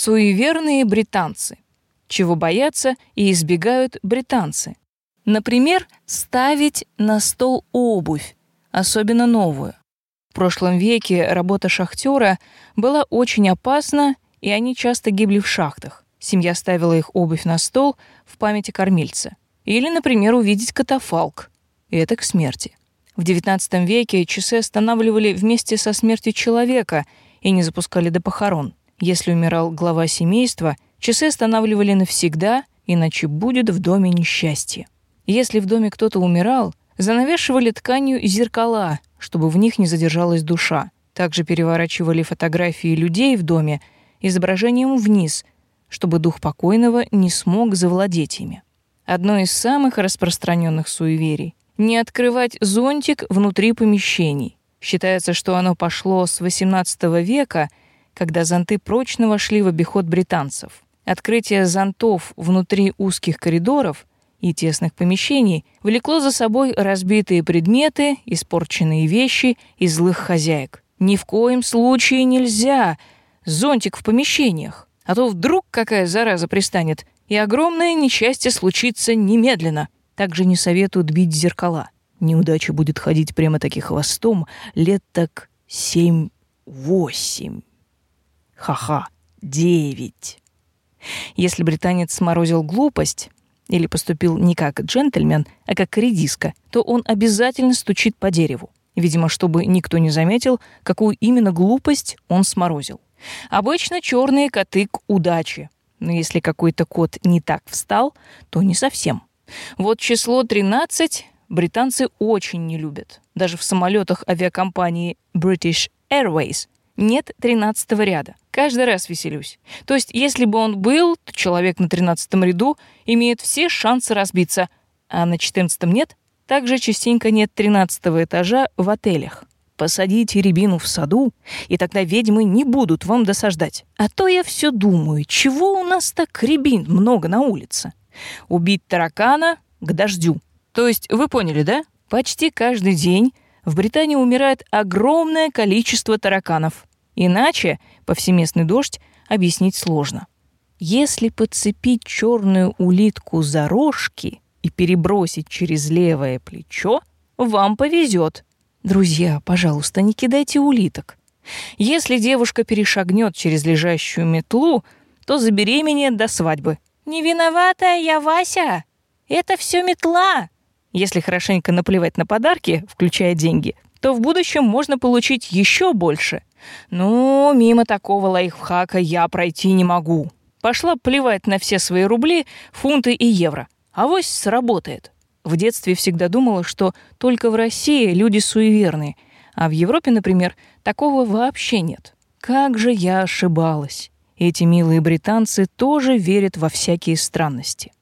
Суеверные британцы. Чего боятся и избегают британцы. Например, ставить на стол обувь, особенно новую. В прошлом веке работа шахтера была очень опасна, и они часто гибли в шахтах. Семья ставила их обувь на стол в памяти кормильца. Или, например, увидеть катафалк. Это к смерти. В XIX веке часы останавливали вместе со смертью человека и не запускали до похорон. Если умирал глава семейства, часы останавливали навсегда, иначе будет в доме несчастье. Если в доме кто-то умирал, занавешивали тканью зеркала, чтобы в них не задержалась душа. Также переворачивали фотографии людей в доме изображением вниз, чтобы дух покойного не смог завладеть ими. Одно из самых распространенных суеверий не открывать зонтик внутри помещений. Считается, что оно пошло с XVIII века, когда зонты прочно вошли в обиход британцев. Открытие зонтов внутри узких коридоров и тесных помещений влекло за собой разбитые предметы, испорченные вещи и злых хозяек. Ни в коем случае нельзя зонтик в помещениях, а то вдруг какая зараза пристанет, и огромное несчастье случится немедленно. Также не советуют бить зеркала. Неудача будет ходить прямо таки хвостом лет так семь-восемь. Ха-ха, девять. Если британец сморозил глупость или поступил не как джентльмен, а как редиска, то он обязательно стучит по дереву. Видимо, чтобы никто не заметил, какую именно глупость он сморозил. Обычно черные коты к удаче. Но если какой-то кот не так встал, то не совсем. Вот число 13 британцы очень не любят. Даже в самолетах авиакомпании British Airways нет 13 ряда. Каждый раз веселюсь. То есть, если бы он был, то человек на 13 ряду имеет все шансы разбиться, а на 14 нет. Также частенько нет 13 этажа в отелях. Посадите рябину в саду, и тогда ведьмы не будут вам досаждать. А то я все думаю, чего у нас так рябин много на улице? Убить таракана к дождю. То есть вы поняли, да? Почти каждый день в Британии умирает огромное количество тараканов. Иначе повсеместный дождь объяснить сложно. Если подцепить черную улитку за рожки и перебросить через левое плечо, вам повезет. Друзья, пожалуйста, не кидайте улиток. Если девушка перешагнет через лежащую метлу, то забеременеет до свадьбы. «Не виноватая я, Вася! Это все метла!» Если хорошенько наплевать на подарки, включая деньги, то в будущем можно получить еще больше. Ну, мимо такого лайфхака я пройти не могу. Пошла плевать на все свои рубли, фунты и евро. Авось сработает. В детстве всегда думала, что только в России люди суеверные, а в Европе, например, такого вообще нет. Как же я ошибалась. Эти милые британцы тоже верят во всякие странности.